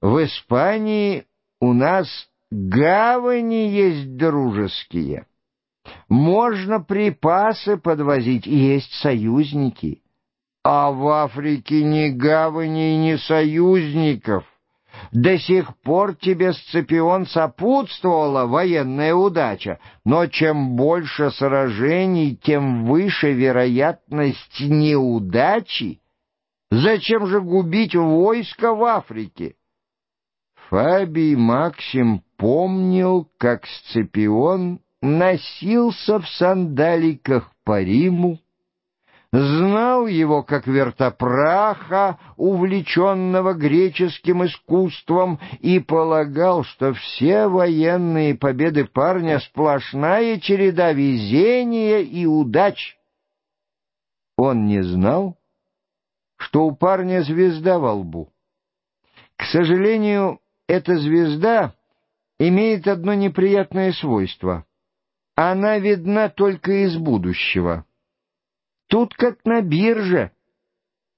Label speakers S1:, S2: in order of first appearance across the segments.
S1: В Испании у нас гавани есть дружеские. Можно припасы подвозить, есть союзники. А в Африке ни гавани, ни союзников. До сих пор тебе, Сципион, сопутствовала военная удача, но чем больше сражений, тем выше вероятность неудачи. Зачем же губить войско в Африке? Фабий Максим помнил, как Сципион носился в сандаликах по Риму, знал его как вертопраха, увлеченного греческим искусством, и полагал, что все военные победы парня — сплошная череда везения и удач. Он не знал, что у парня звезда во лбу. К сожалению, эта звезда имеет одно неприятное свойство. Она видна только из будущего. Тут как на бирже.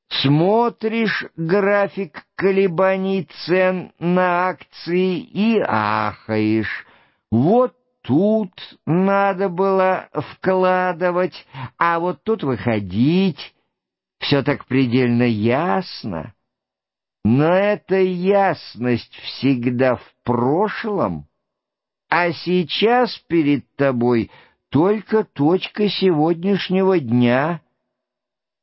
S1: Смотришь график колебаний цен на акции и ахаешь. Вот тут надо было вкладывать, а вот тут выходить. Все так предельно ясно. Но эта ясность всегда в прошлом, а сейчас перед тобой — только точка сегодняшнего дня.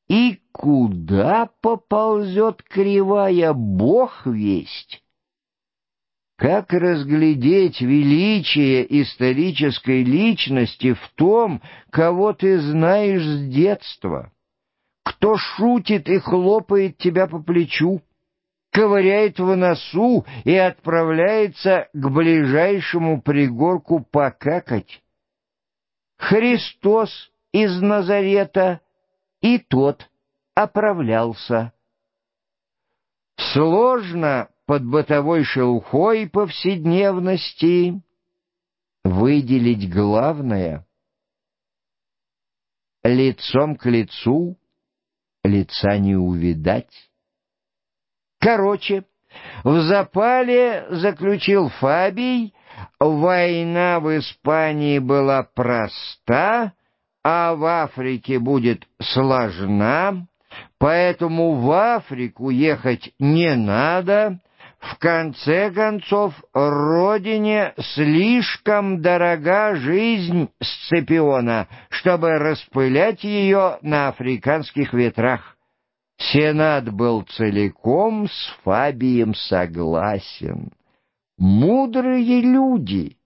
S1: И куда поползет кривая, бог весть? Как разглядеть величие исторической личности в том, кого ты знаешь с детства? Кто шутит и хлопает тебя по плечу, ковыряет в носу и отправляется к ближайшему пригорку покакать? Христос из Назарета, и тот оправлялся. Сложно под бытовой шелухой повседневности выделить главное. Лицом к лицу лица не увидать. Короче, в запале заключил Фабий Война в Испании была проста, а в Африке будет сложна, поэтому в Африку ехать не надо. В конце концов, родине слишком дорога жизнь Сципиона, чтобы распылять ее на африканских ветрах. Сенат был целиком с Фабием согласен мудрые люди.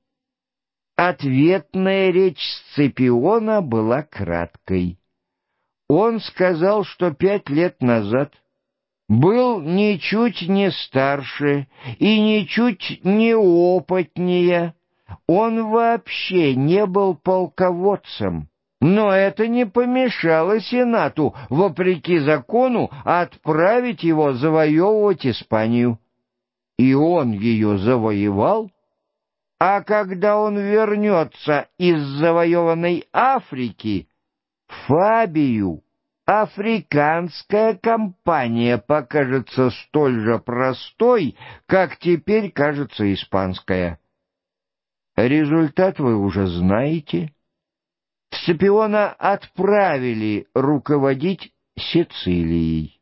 S1: Ответная речь Сципиона была краткой. Он сказал, что пять лет назад был ничуть не старше и ничуть не опытнее. Он вообще не был полководцем. Но это не помешало Сенату, вопреки закону, отправить его завоевывать Испанию и он ее завоевал, а когда он вернется из завоеванной Африки, Фабию африканская компания покажется столь же простой, как теперь кажется испанская. Результат вы уже знаете. Сципиона отправили руководить Сицилией.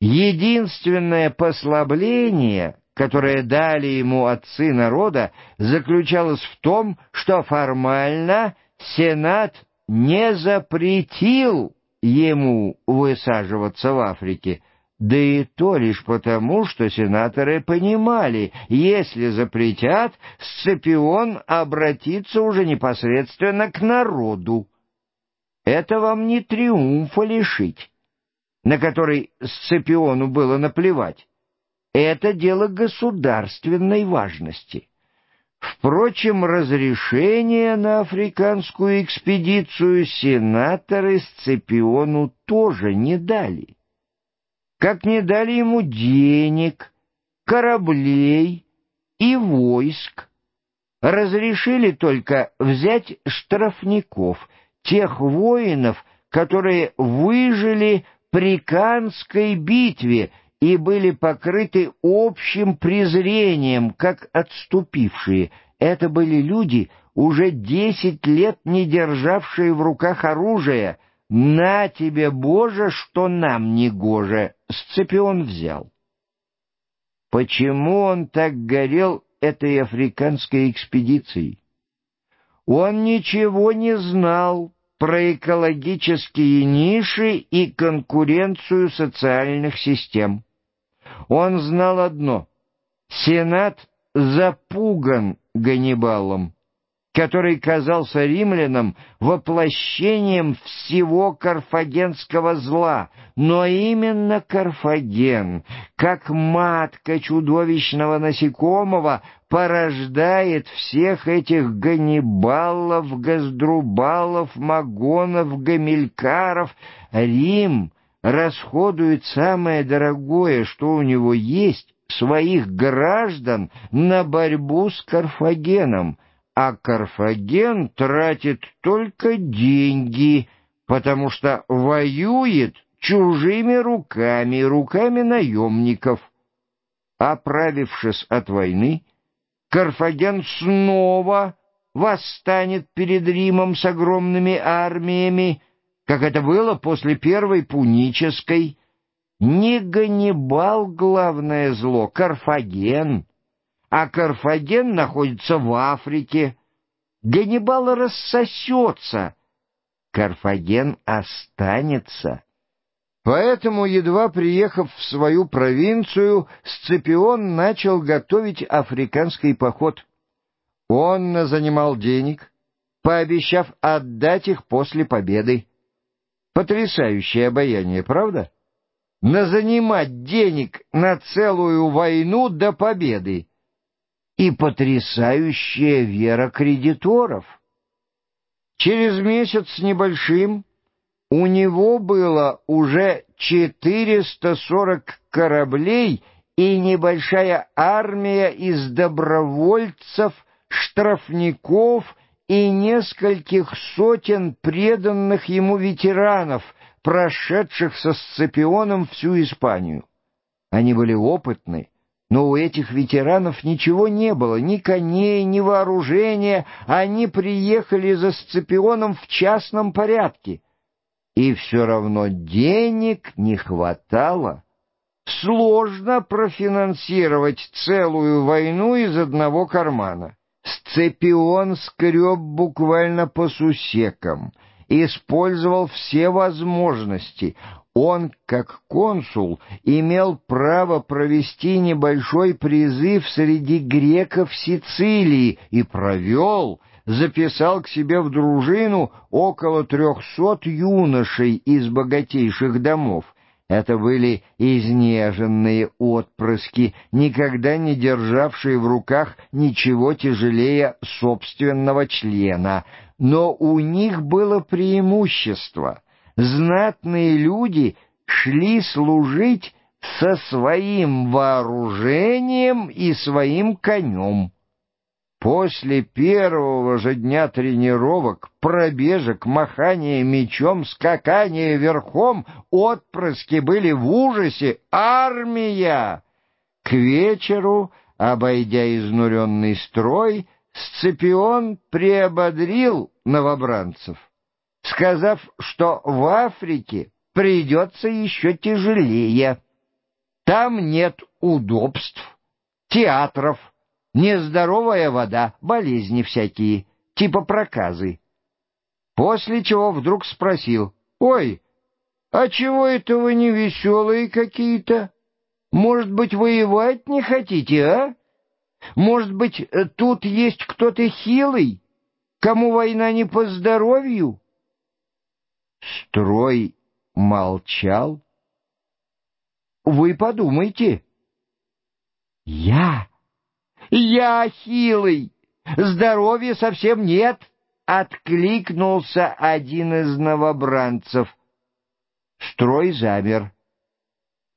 S1: Единственное послабление, которое дали ему отцы народа, заключалось в том, что формально Сенат не запретил ему высаживаться в Африке, да и то лишь потому, что сенаторы понимали, если запретят, Сципион обратится уже непосредственно к народу. Это вам не триумфа лишить на который Сципиону было наплевать. Это дело государственной важности. Впрочем, разрешение на африканскую экспедицию сенаторы Сципиону тоже не дали. Как не дали ему денег, кораблей и войск. Разрешили только взять штрафников, тех воинов, которые выжили при Канской битве и были покрыты общим презрением, как отступившие. Это были люди, уже десять лет не державшие в руках оружие. «На тебе, Боже, что нам не гоже!» Сципион взял. Почему он так горел этой африканской экспедицией? Он ничего не знал про экологические ниши и конкуренцию социальных систем. Он знал одно — Сенат запуган Ганнибалом который казался римлянам воплощением всего карфагенского зла, но именно Карфаген, как матка чудовищного насекомого, порождает всех этих Ганнибалов, Газдрубалов, Магонов, Гамилькаров. Рим расходует самое дорогое, что у него есть, своих граждан на борьбу с Карфагеном — а Карфаген тратит только деньги, потому что воюет чужими руками, руками наемников. Оправившись от войны, Карфаген снова восстанет перед Римом с огромными армиями, как это было после Первой Пунической. Не Ганнибал главное зло, Карфаген — а Карфаген находится в Африке. Ганнибал рассосется, Карфаген останется. Поэтому, едва приехав в свою провинцию, Сципион начал готовить африканский поход. Он занимал денег, пообещав отдать их после победы. Потрясающее обаяние, правда? Назанимать денег на целую войну до победы и потрясающая вера кредиторов. Через месяц с небольшим у него было уже 440 кораблей и небольшая армия из добровольцев, штрафников и нескольких сотен преданных ему ветеранов, прошедших со Сципионом всю Испанию. Они были опытны, но у этих ветеранов ничего не было, ни коней, ни вооружения. Они приехали за Сципионом в частном порядке. И все равно денег не хватало. Сложно профинансировать целую войну из одного кармана. Сципион скреб буквально по сусекам, использовал все возможности. Он, как консул, имел право провести небольшой призыв среди греков Сицилии и провел, записал к себе в дружину около трехсот юношей из богатейших домов. Это были изнеженные отпрыски, никогда не державшие в руках ничего тяжелее собственного члена, но у них было преимущество — знатные люди шли служить со своим вооружением и своим конем. После первого же дня тренировок, пробежек, махания мечом, скакания верхом, отпрыски были в ужасе. Армия! К вечеру, обойдя изнуренный строй, Сципион приободрил новобранцев сказав, что в Африке придется еще тяжелее. Там нет удобств, театров, нездоровая вода, болезни всякие, типа проказы. После чего вдруг спросил, «Ой, а чего это вы не веселые какие-то? Может быть, воевать не хотите, а? Может быть, тут есть кто-то хилый, кому война не по здоровью?» Строй молчал. Вы подумайте. Я? Я хилый, здоровья совсем нет, откликнулся один из новобранцев. Строй замер.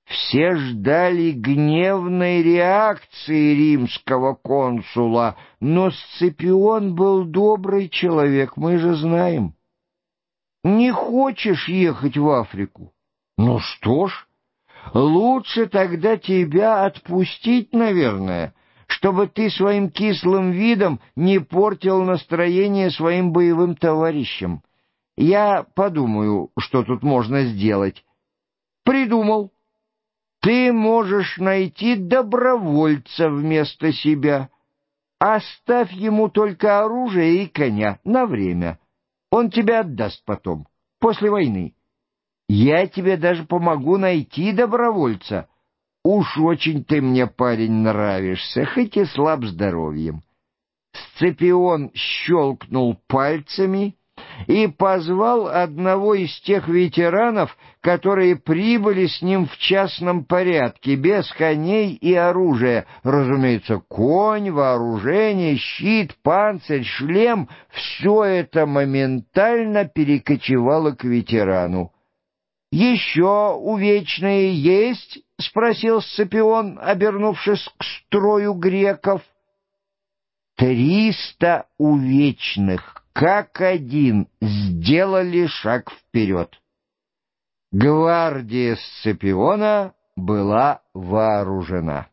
S1: Все ждали гневной реакции римского консула, но Сципион был добрый человек, мы же знаем. Не хочешь ехать в Африку? Ну что ж, Лучше тогда тебя отпустить, наверное, чтобы ты своим кислым видом не портил настроение своим боевым товарищам. Я подумаю, что тут можно сделать. Придумал. Ты можешь найти добровольца вместо себя. Оставь ему только оружие и коня на время. Он тебя отдаст потом, после войны. Я тебе даже помогу найти добровольца. Уж очень ты мне, парень, нравишься, хоть и слаб здоровьем. Сципион щелкнул пальцами и позвал одного из тех ветеранов, которые прибыли с ним в частном порядке, без коней и оружия. Разумеется, конь, вооружение, щит, панцирь, шлем — все это моментально перекочевало к ветерану. «Еще увечные есть?» — спросил Сципион, обернувшись к строю греков. «Триста увечных!» Как один сделали шаг вперед. Гвардия Сципиона была вооружена.